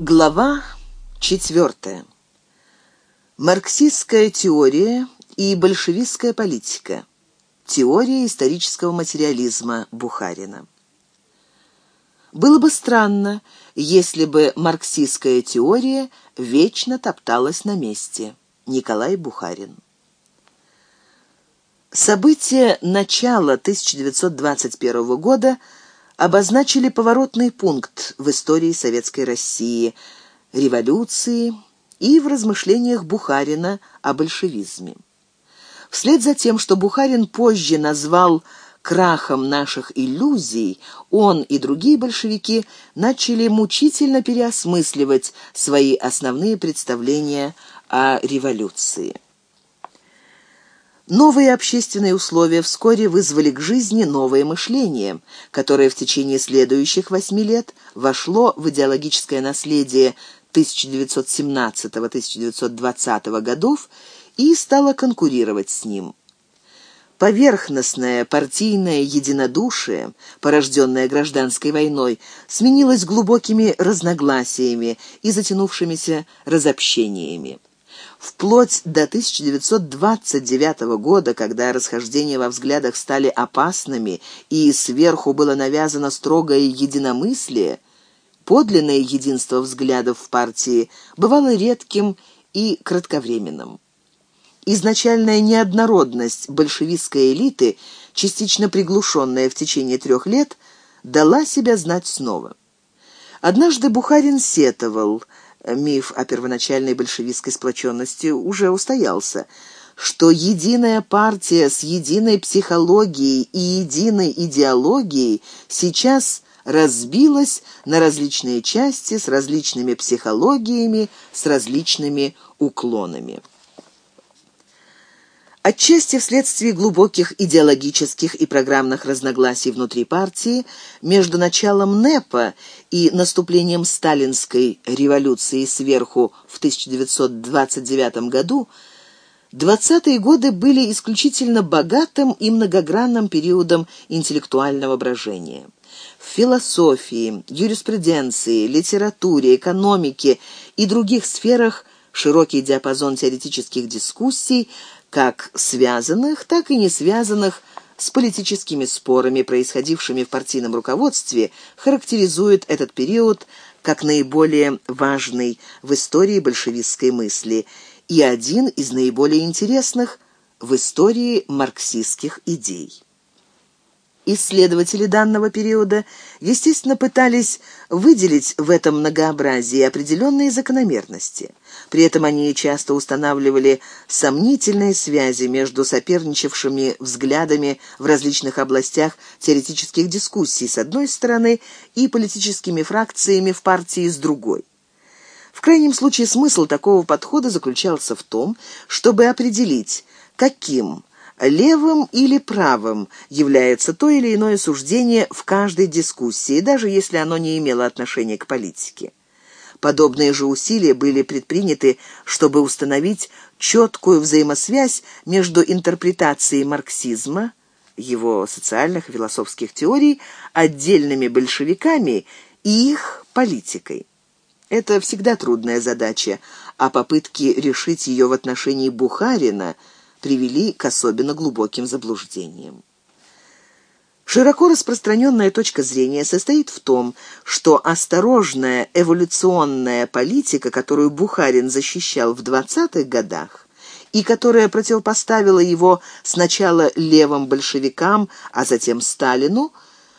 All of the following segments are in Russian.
Глава четвертая. Марксистская теория и большевистская политика. Теория исторического материализма Бухарина. Было бы странно, если бы марксистская теория вечно топталась на месте. Николай Бухарин. События начала 1921 года – обозначили поворотный пункт в истории Советской России, революции и в размышлениях Бухарина о большевизме. Вслед за тем, что Бухарин позже назвал крахом наших иллюзий, он и другие большевики начали мучительно переосмысливать свои основные представления о революции. Новые общественные условия вскоре вызвали к жизни новое мышление, которое в течение следующих восьми лет вошло в идеологическое наследие 1917-1920 годов и стало конкурировать с ним. Поверхностное партийное единодушие, порожденное гражданской войной, сменилось глубокими разногласиями и затянувшимися разобщениями. Вплоть до 1929 года, когда расхождения во взглядах стали опасными и сверху было навязано строгое единомыслие, подлинное единство взглядов в партии бывало редким и кратковременным. Изначальная неоднородность большевистской элиты, частично приглушенная в течение трех лет, дала себя знать снова. Однажды Бухарин сетовал – миф о первоначальной большевистской сплоченности уже устоялся, что единая партия с единой психологией и единой идеологией сейчас разбилась на различные части с различными психологиями, с различными уклонами. Отчасти вследствие глубоких идеологических и программных разногласий внутри партии между началом НЭПа и наступлением сталинской революции сверху в 1929 году 20-е годы были исключительно богатым и многогранным периодом интеллектуального брожения. В философии, юриспруденции, литературе, экономике и других сферах широкий диапазон теоретических дискуссий – как связанных, так и не связанных с политическими спорами, происходившими в партийном руководстве, характеризует этот период как наиболее важный в истории большевистской мысли и один из наиболее интересных в истории марксистских идей. Исследователи данного периода, естественно, пытались выделить в этом многообразии определенные закономерности. При этом они часто устанавливали сомнительные связи между соперничавшими взглядами в различных областях теоретических дискуссий с одной стороны и политическими фракциями в партии с другой. В крайнем случае смысл такого подхода заключался в том, чтобы определить, каким левым или правым является то или иное суждение в каждой дискуссии, даже если оно не имело отношения к политике. Подобные же усилия были предприняты, чтобы установить четкую взаимосвязь между интерпретацией марксизма, его социальных и философских теорий, отдельными большевиками и их политикой. Это всегда трудная задача, а попытки решить ее в отношении Бухарина – привели к особенно глубоким заблуждениям. Широко распространенная точка зрения состоит в том, что осторожная эволюционная политика, которую Бухарин защищал в 20-х годах, и которая противопоставила его сначала левым большевикам, а затем Сталину,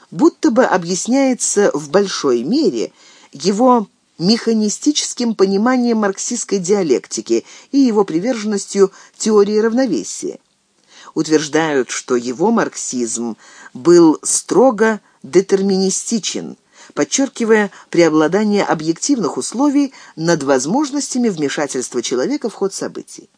будто бы объясняется в большой мере его механистическим пониманием марксистской диалектики и его приверженностью теории равновесия. Утверждают, что его марксизм был строго детерминистичен, подчеркивая преобладание объективных условий над возможностями вмешательства человека в ход событий.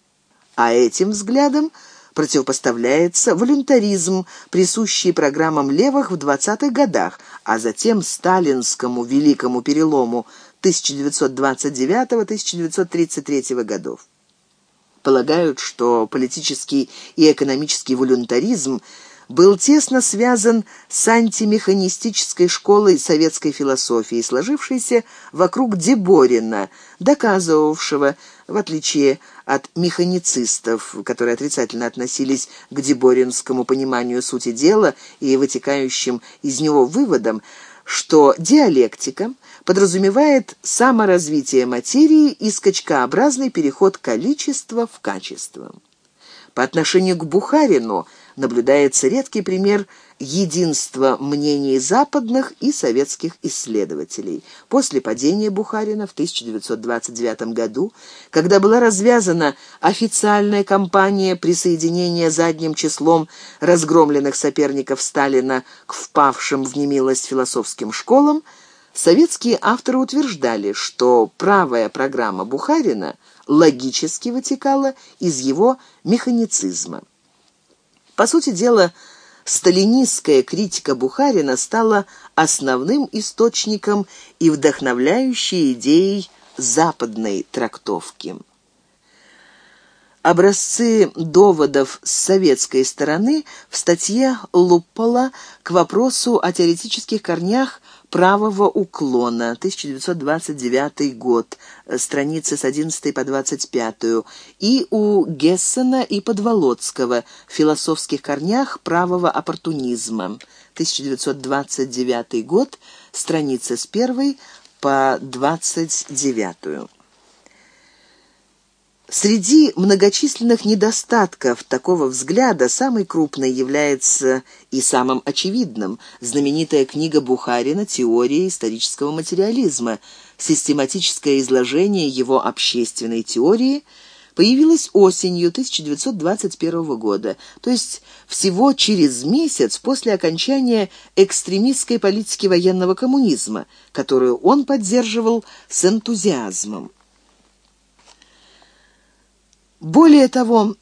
А этим взглядом противопоставляется волюнтаризм, присущий программам левых в 20-х годах, а затем сталинскому великому перелому 1929-1933 годов. Полагают, что политический и экономический волюнтаризм был тесно связан с антимеханистической школой советской философии, сложившейся вокруг Деборина, доказывавшего, в отличие от механицистов, которые отрицательно относились к деборинскому пониманию сути дела и вытекающим из него выводам, что диалектика подразумевает саморазвитие материи и скачкообразный переход количества в качество. По отношению к Бухарину наблюдается редкий пример единства мнений западных и советских исследователей. После падения Бухарина в 1929 году, когда была развязана официальная кампания присоединения задним числом разгромленных соперников Сталина к впавшим в немилость философским школам, советские авторы утверждали, что правая программа Бухарина логически вытекала из его механицизма. По сути дела, сталинистская критика Бухарина стала основным источником и вдохновляющей идеей западной трактовки. Образцы доводов с советской стороны в статье Луппола к вопросу о теоретических корнях правого уклона, 1929 год, страницы с 11 по 25, и у Гессена и Подволоцкого в философских корнях правого оппортунизма, 1929 год, страницы с 1 по 29. Среди многочисленных недостатков такого взгляда самый крупный является и самым очевидным знаменитая книга Бухарина «Теория исторического материализма», систематическое изложение его общественной теории появилась осенью 1921 года, то есть всего через месяц после окончания экстремистской политики военного коммунизма, которую он поддерживал с энтузиазмом. Более того,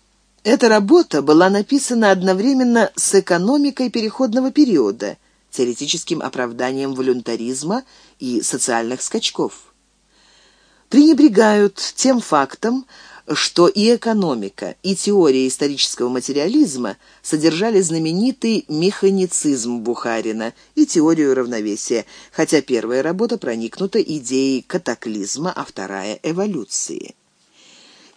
эта работа была написана одновременно с экономикой переходного периода, теоретическим оправданием волюнтаризма и социальных скачков. Пренебрегают тем фактом, что и экономика, и теория исторического материализма содержали знаменитый механицизм Бухарина и теорию равновесия, хотя первая работа проникнута идеей катаклизма, а вторая – эволюции.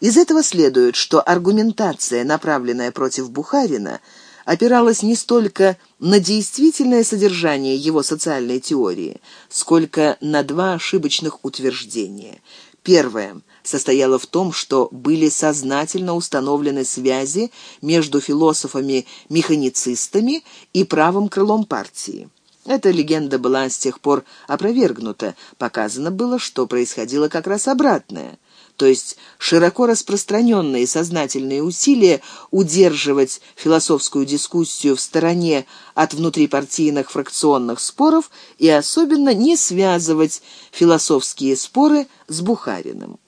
Из этого следует, что аргументация, направленная против Бухарина, опиралась не столько на действительное содержание его социальной теории, сколько на два ошибочных утверждения. Первое состояло в том, что были сознательно установлены связи между философами-механицистами и правым крылом партии. Эта легенда была с тех пор опровергнута. Показано было, что происходило как раз обратное то есть широко распространенные сознательные усилия удерживать философскую дискуссию в стороне от внутрипартийных фракционных споров и особенно не связывать философские споры с Бухариным.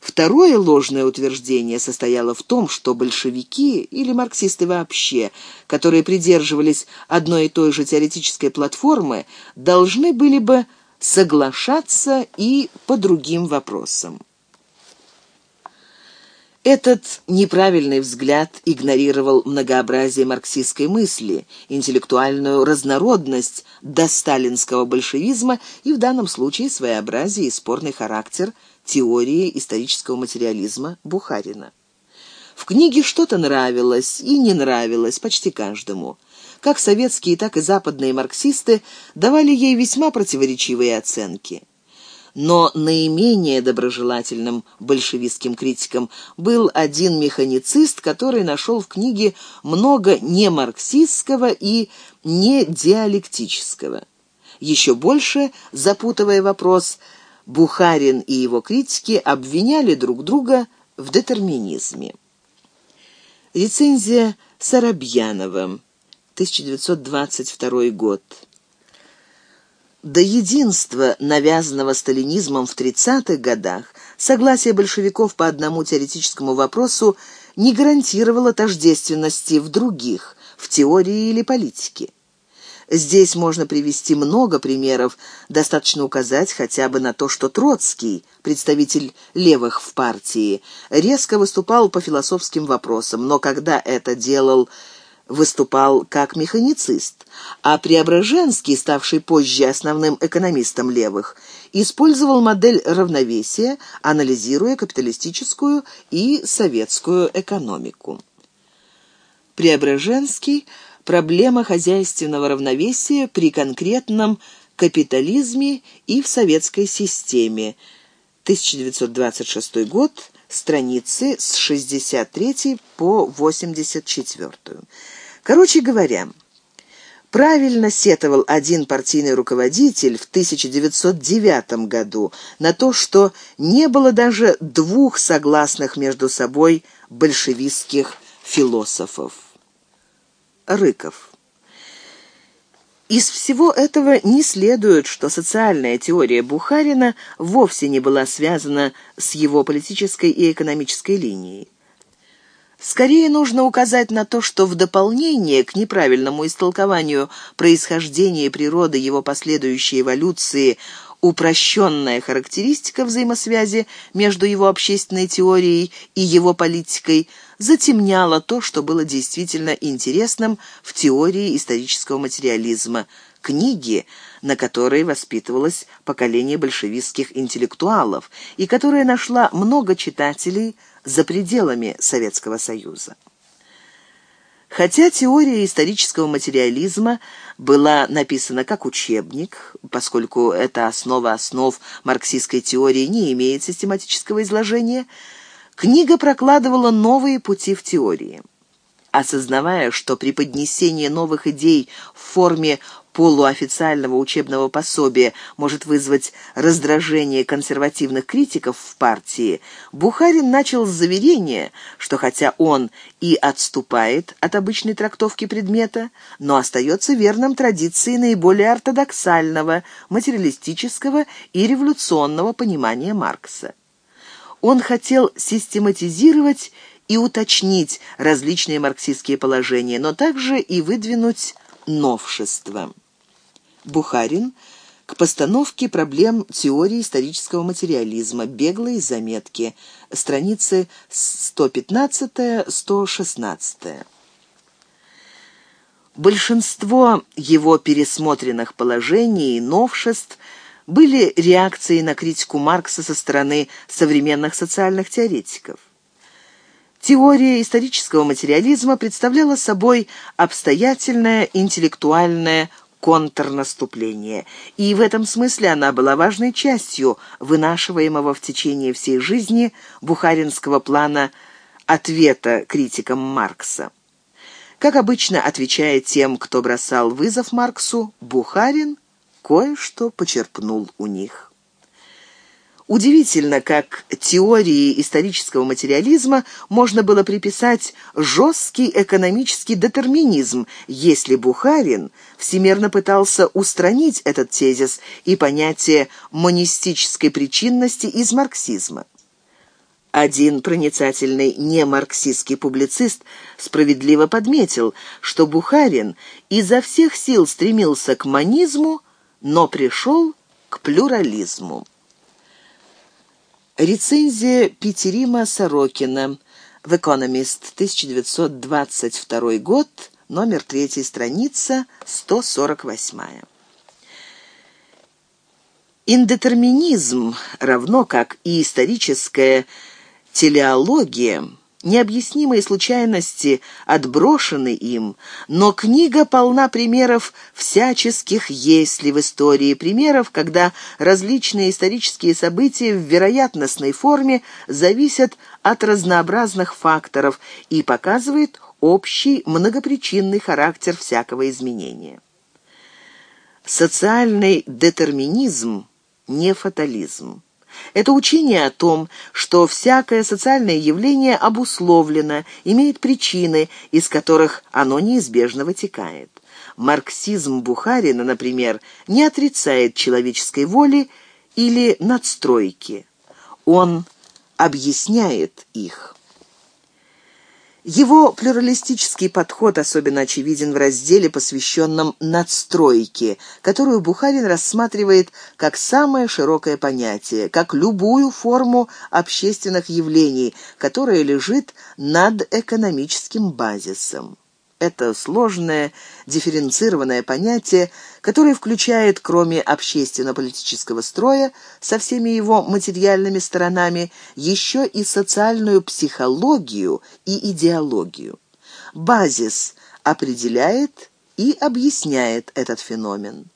Второе ложное утверждение состояло в том, что большевики или марксисты вообще, которые придерживались одной и той же теоретической платформы, должны были бы соглашаться и по другим вопросам. Этот неправильный взгляд игнорировал многообразие марксистской мысли, интеллектуальную разнородность досталинского большевизма и в данном случае своеобразие и спорный характер теории исторического материализма Бухарина. В книге что-то нравилось и не нравилось почти каждому. Как советские, так и западные марксисты давали ей весьма противоречивые оценки но наименее доброжелательным большевистским критиком был один механицист, который нашел в книге много не марксистского и не диалектического. Еще больше, запутывая вопрос, Бухарин и его критики обвиняли друг друга в детерминизме. Рецензия Сарабьянова, 1922 год. До единства, навязанного сталинизмом в 30-х годах, согласие большевиков по одному теоретическому вопросу не гарантировало тождественности в других, в теории или политике. Здесь можно привести много примеров, достаточно указать хотя бы на то, что Троцкий, представитель левых в партии, резко выступал по философским вопросам, но когда это делал выступал как механицист, а Преображенский, ставший позже основным экономистом левых, использовал модель равновесия, анализируя капиталистическую и советскую экономику. Преображенский – проблема хозяйственного равновесия при конкретном капитализме и в советской системе. 1926 год, страницы с 63 по 84. Короче говоря, правильно сетовал один партийный руководитель в 1909 году на то, что не было даже двух согласных между собой большевистских философов. Рыков. Из всего этого не следует, что социальная теория Бухарина вовсе не была связана с его политической и экономической линией. Скорее нужно указать на то, что в дополнение к неправильному истолкованию происхождения природы его последующей эволюции упрощенная характеристика взаимосвязи между его общественной теорией и его политикой затемняла то, что было действительно интересным в теории исторического материализма, книги, на которой воспитывалось поколение большевистских интеллектуалов и которая нашла много читателей за пределами Советского Союза. Хотя теория исторического материализма была написана как учебник, поскольку эта основа основ марксистской теории не имеет систематического изложения, книга прокладывала новые пути в теории. Осознавая, что при поднесении новых идей в форме полуофициального учебного пособия может вызвать раздражение консервативных критиков в партии, Бухарин начал с заверения, что хотя он и отступает от обычной трактовки предмета, но остается верным традиции наиболее ортодоксального, материалистического и революционного понимания Маркса. Он хотел систематизировать и уточнить различные марксистские положения, но также и выдвинуть новшества. Бухарин к постановке проблем теории исторического материализма. Беглые заметки. Страницы 115-116. Большинство его пересмотренных положений и новшеств были реакцией на критику Маркса со стороны современных социальных теоретиков. Теория исторического материализма представляла собой обстоятельное интеллектуальное контрнаступление, и в этом смысле она была важной частью вынашиваемого в течение всей жизни бухаринского плана ответа критикам Маркса. Как обычно, отвечая тем, кто бросал вызов Марксу, Бухарин кое-что почерпнул у них. Удивительно, как теории исторического материализма можно было приписать жесткий экономический детерминизм, если Бухарин всемерно пытался устранить этот тезис и понятие монистической причинности из марксизма. Один проницательный немарксистский публицист справедливо подметил, что Бухарин изо всех сил стремился к монизму, но пришел к плюрализму. Рецензия Петерима Сорокина в «Экономист», 1922 год, номер 3, страница 148. Индетерминизм, равно как и историческая телеология – Необъяснимые случайности отброшены им, но книга полна примеров всяческих «если» в истории, примеров, когда различные исторические события в вероятностной форме зависят от разнообразных факторов и показывает общий многопричинный характер всякого изменения. Социальный детерминизм – не фатализм. Это учение о том, что всякое социальное явление обусловлено, имеет причины, из которых оно неизбежно вытекает. Марксизм Бухарина, например, не отрицает человеческой воли или надстройки. Он объясняет их. Его плюралистический подход особенно очевиден в разделе, посвященном надстройке, которую Бухарин рассматривает как самое широкое понятие, как любую форму общественных явлений, которая лежит над экономическим базисом. Это сложное, дифференцированное понятие, которое включает, кроме общественно-политического строя со всеми его материальными сторонами, еще и социальную психологию и идеологию. Базис определяет и объясняет этот феномен.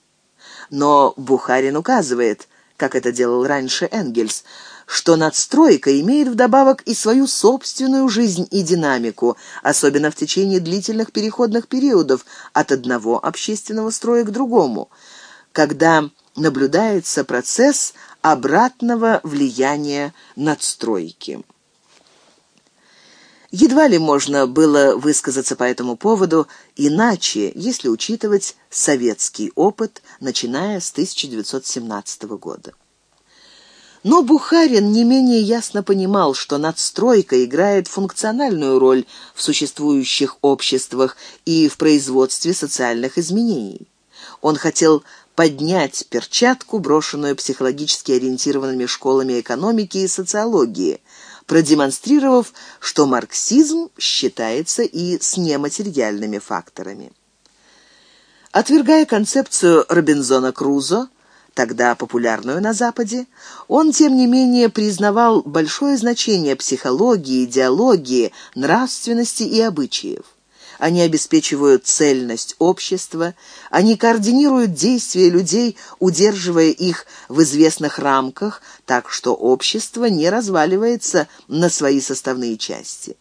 Но Бухарин указывает, как это делал раньше Энгельс, что надстройка имеет вдобавок и свою собственную жизнь и динамику, особенно в течение длительных переходных периодов от одного общественного строя к другому, когда наблюдается процесс обратного влияния надстройки. Едва ли можно было высказаться по этому поводу иначе, если учитывать советский опыт, начиная с 1917 года. Но Бухарин не менее ясно понимал, что надстройка играет функциональную роль в существующих обществах и в производстве социальных изменений. Он хотел поднять перчатку, брошенную психологически ориентированными школами экономики и социологии, продемонстрировав, что марксизм считается и с нематериальными факторами. Отвергая концепцию Робинзона Крузо, тогда популярную на Западе, он, тем не менее, признавал большое значение психологии, идеологии, нравственности и обычаев. Они обеспечивают цельность общества, они координируют действия людей, удерживая их в известных рамках, так что общество не разваливается на свои составные части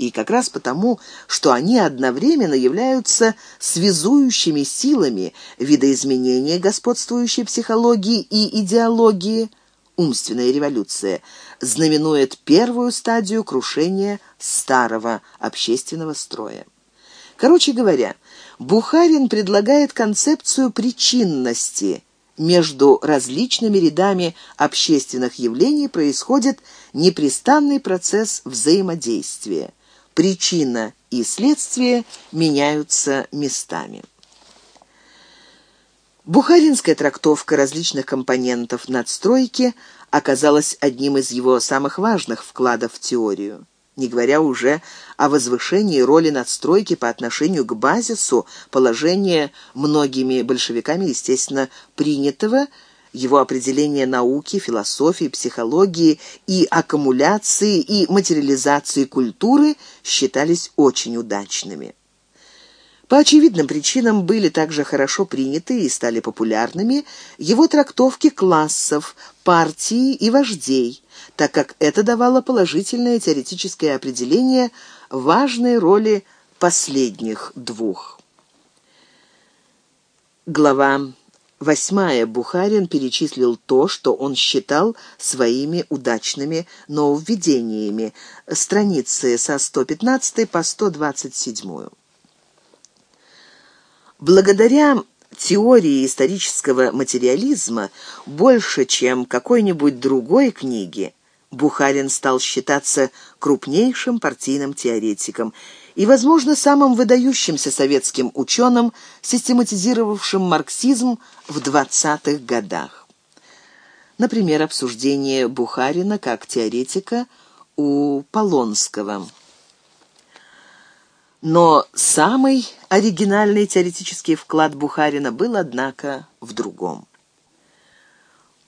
и как раз потому, что они одновременно являются связующими силами видоизменения господствующей психологии и идеологии, умственная революция, знаменует первую стадию крушения старого общественного строя. Короче говоря, Бухарин предлагает концепцию причинности. Между различными рядами общественных явлений происходит непрестанный процесс взаимодействия причина и следствие меняются местами. Бухаринская трактовка различных компонентов надстройки оказалась одним из его самых важных вкладов в теорию. Не говоря уже о возвышении роли надстройки по отношению к базису, положения многими большевиками, естественно, принятого – его определения науки, философии, психологии и аккумуляции и материализации культуры считались очень удачными. По очевидным причинам были также хорошо приняты и стали популярными его трактовки классов, партии и вождей, так как это давало положительное теоретическое определение важной роли последних двух. Глава Восьмая Бухарин перечислил то, что он считал своими удачными нововведениями. Страницы со 115 по 127. Благодаря теории исторического материализма больше, чем какой-нибудь другой книги, Бухарин стал считаться крупнейшим партийным теоретиком и, возможно, самым выдающимся советским ученым, систематизировавшим марксизм в 20-х годах. Например, обсуждение Бухарина как теоретика у Полонского. Но самый оригинальный теоретический вклад Бухарина был, однако, в другом.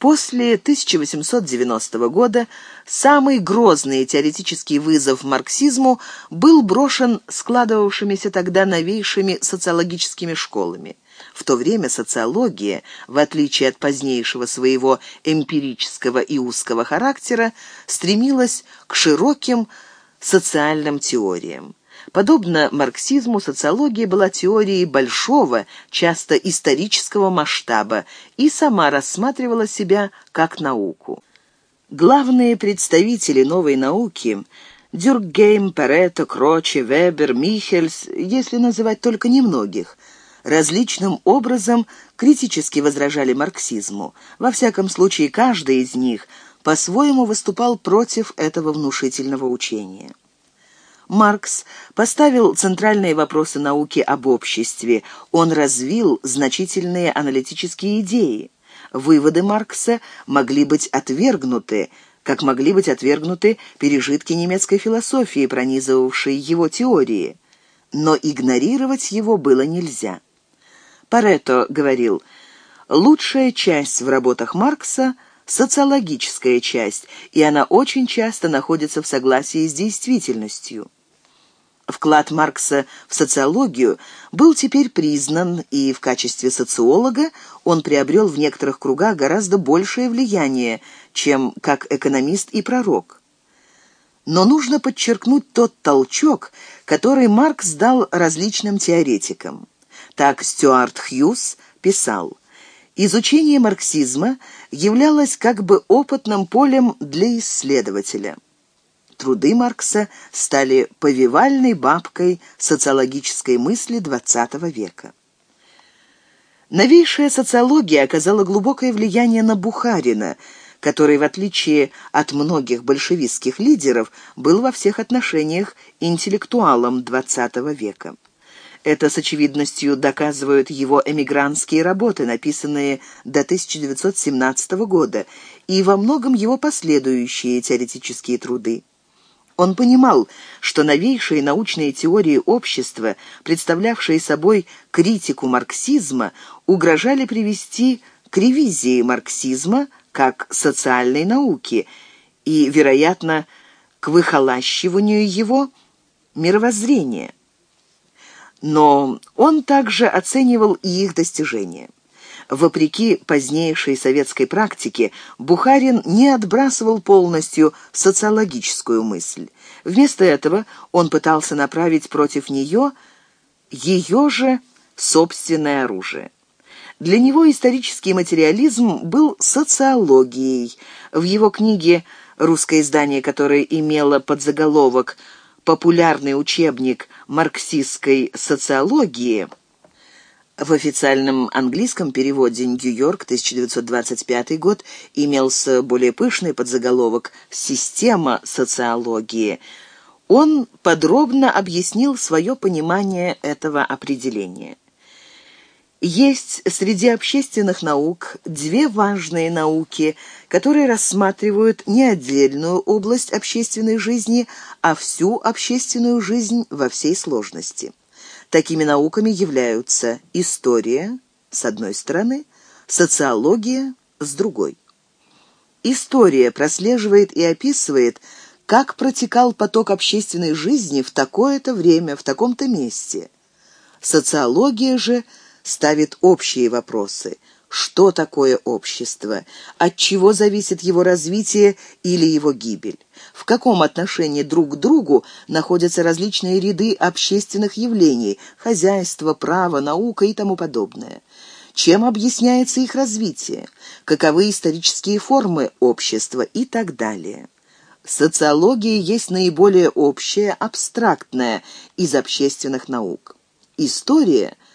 После 1890 года самый грозный теоретический вызов марксизму был брошен складывавшимися тогда новейшими социологическими школами. В то время социология, в отличие от позднейшего своего эмпирического и узкого характера, стремилась к широким социальным теориям. Подобно марксизму, социология была теорией большого, часто исторического масштаба и сама рассматривала себя как науку. Главные представители новой науки – Дюркгейм, Паретто, Кроче, Вебер, Михельс, если называть только немногих – различным образом критически возражали марксизму. Во всяком случае, каждый из них по-своему выступал против этого внушительного учения. Маркс поставил центральные вопросы науки об обществе. Он развил значительные аналитические идеи. Выводы Маркса могли быть отвергнуты, как могли быть отвергнуты пережитки немецкой философии, пронизывавшие его теории. но игнорировать его было нельзя. Парето говорил, лучшая часть в работах Маркса – социологическая часть, и она очень часто находится в согласии с действительностью. Вклад Маркса в социологию был теперь признан, и в качестве социолога он приобрел в некоторых кругах гораздо большее влияние, чем как экономист и пророк. Но нужно подчеркнуть тот толчок, который Маркс дал различным теоретикам. Так Стюарт Хьюз писал, «Изучение марксизма являлось как бы опытным полем для исследователя». Труды Маркса стали повивальной бабкой социологической мысли XX века. Новейшая социология оказала глубокое влияние на Бухарина, который, в отличие от многих большевистских лидеров, был во всех отношениях интеллектуалом XX века. Это с очевидностью доказывают его эмигрантские работы, написанные до 1917 года, и во многом его последующие теоретические труды. Он понимал, что новейшие научные теории общества, представлявшие собой критику марксизма, угрожали привести к ревизии марксизма как социальной науки и, вероятно, к выхолащиванию его мировоззрения. Но он также оценивал и их достижения. Вопреки позднейшей советской практике, Бухарин не отбрасывал полностью социологическую мысль. Вместо этого он пытался направить против нее ее же собственное оружие. Для него исторический материализм был социологией. В его книге «Русское издание», которое имело подзаголовок «Популярный учебник марксистской социологии», в официальном английском переводе «Нью-Йорк, 1925 год» имелся более пышный подзаголовок «Система социологии». Он подробно объяснил свое понимание этого определения. Есть среди общественных наук две важные науки, которые рассматривают не отдельную область общественной жизни, а всю общественную жизнь во всей сложности. Такими науками являются история, с одной стороны, социология, с другой. История прослеживает и описывает, как протекал поток общественной жизни в такое-то время, в таком-то месте. Социология же ставит общие вопросы – что такое общество, от чего зависит его развитие или его гибель, в каком отношении друг к другу находятся различные ряды общественных явлений, хозяйство, право, наука и тому подобное. Чем объясняется их развитие, каковы исторические формы общества и так далее. Социология есть наиболее общая, абстрактная из общественных наук. История –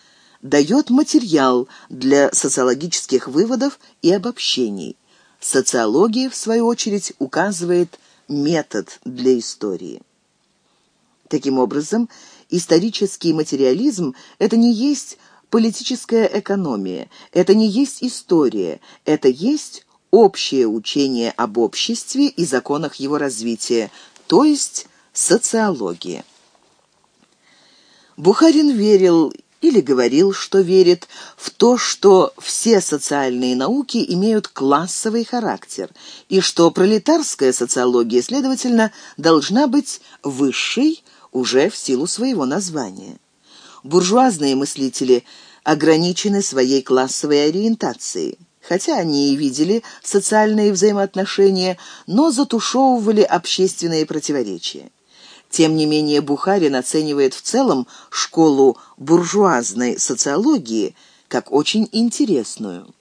дает материал для социологических выводов и обобщений. Социология, в свою очередь, указывает метод для истории. Таким образом, исторический материализм – это не есть политическая экономия, это не есть история, это есть общее учение об обществе и законах его развития, то есть социология. Бухарин верил или говорил, что верит в то, что все социальные науки имеют классовый характер, и что пролетарская социология, следовательно, должна быть высшей уже в силу своего названия. Буржуазные мыслители ограничены своей классовой ориентацией. Хотя они и видели социальные взаимоотношения, но затушевывали общественные противоречия. Тем не менее, Бухарин оценивает в целом школу буржуазной социологии как очень интересную.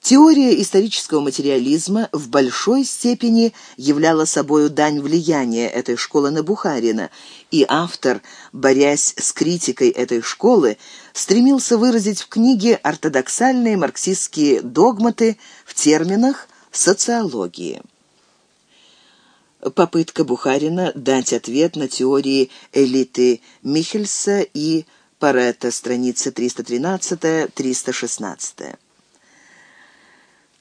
Теория исторического материализма в большой степени являла собою дань влияния этой школы на Бухарина, и автор, борясь с критикой этой школы, стремился выразить в книге ортодоксальные марксистские догматы в терминах социологии попытка Бухарина дать ответ на теории элиты Михельса и Паретта, страницы 313-316.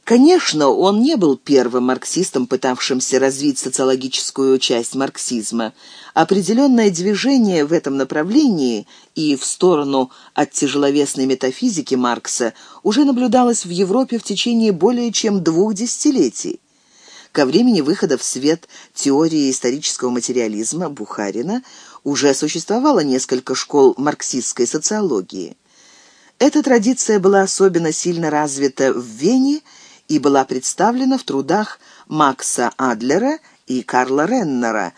Конечно, он не был первым марксистом, пытавшимся развить социологическую часть марксизма. Определенное движение в этом направлении и в сторону от тяжеловесной метафизики Маркса уже наблюдалось в Европе в течение более чем двух десятилетий. Ко времени выхода в свет теории исторического материализма Бухарина уже существовало несколько школ марксистской социологии. Эта традиция была особенно сильно развита в Вене и была представлена в трудах Макса Адлера и Карла Реннера,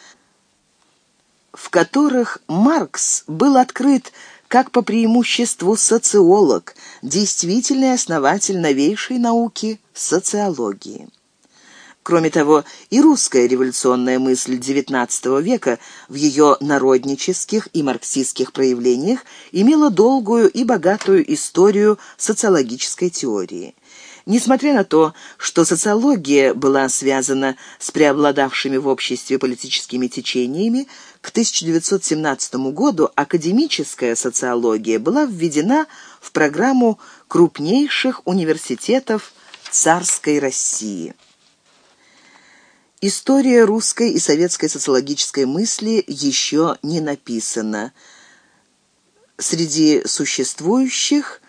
в которых Маркс был открыт как по преимуществу социолог, действительный основатель новейшей науки социологии. Кроме того, и русская революционная мысль XIX века в ее народнических и марксистских проявлениях имела долгую и богатую историю социологической теории. Несмотря на то, что социология была связана с преобладавшими в обществе политическими течениями, к 1917 году академическая социология была введена в программу крупнейших университетов царской России. История русской и советской социологической мысли еще не написана. Среди существующих –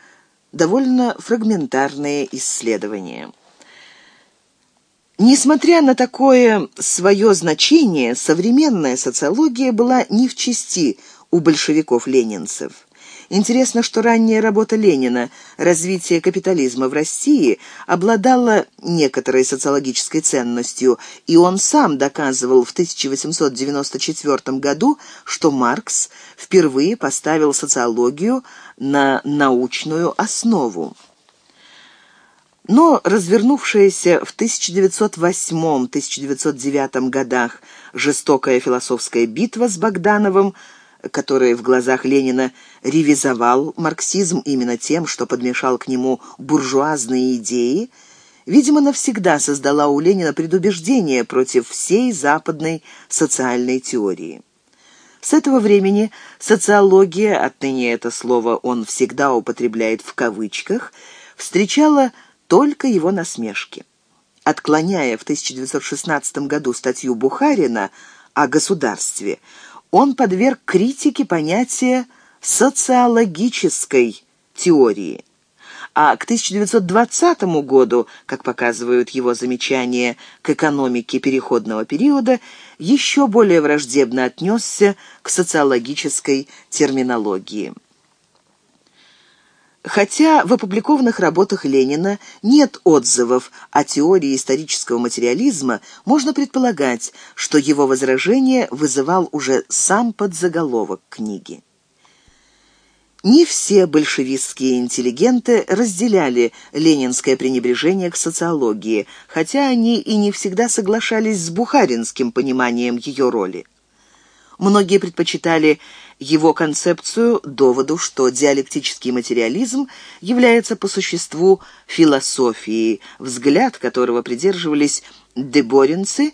довольно фрагментарные исследования. Несмотря на такое свое значение, современная социология была не в чести у большевиков-ленинцев. Интересно, что ранняя работа Ленина «Развитие капитализма в России» обладала некоторой социологической ценностью, и он сам доказывал в 1894 году, что Маркс впервые поставил социологию на научную основу. Но развернувшаяся в 1908-1909 годах жестокая философская битва с Богдановым – который в глазах Ленина ревизовал марксизм именно тем, что подмешал к нему буржуазные идеи, видимо, навсегда создала у Ленина предубеждение против всей западной социальной теории. С этого времени социология, отныне это слово он всегда употребляет в кавычках, встречала только его насмешки. Отклоняя в 1916 году статью Бухарина о государстве, он подверг критике понятия социологической теории. А к 1920 году, как показывают его замечания к экономике переходного периода, еще более враждебно отнесся к социологической терминологии. Хотя в опубликованных работах Ленина нет отзывов о теории исторического материализма, можно предполагать, что его возражение вызывал уже сам подзаголовок книги. Не все большевистские интеллигенты разделяли ленинское пренебрежение к социологии, хотя они и не всегда соглашались с бухаринским пониманием ее роли. Многие предпочитали его концепцию доводу, что диалектический материализм является по существу философией, взгляд которого придерживались деборинцы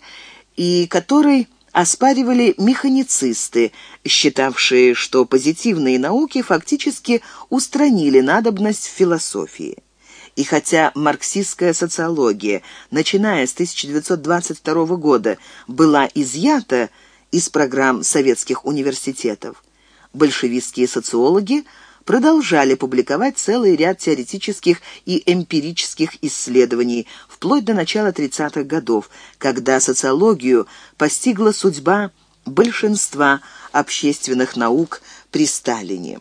и который оспаривали механицисты, считавшие, что позитивные науки фактически устранили надобность в философии. И хотя марксистская социология, начиная с 1922 года, была изъята из программ советских университетов, большевистские социологи продолжали публиковать целый ряд теоретических и эмпирических исследований вплоть до начала 30-х годов, когда социологию постигла судьба большинства общественных наук при Сталине.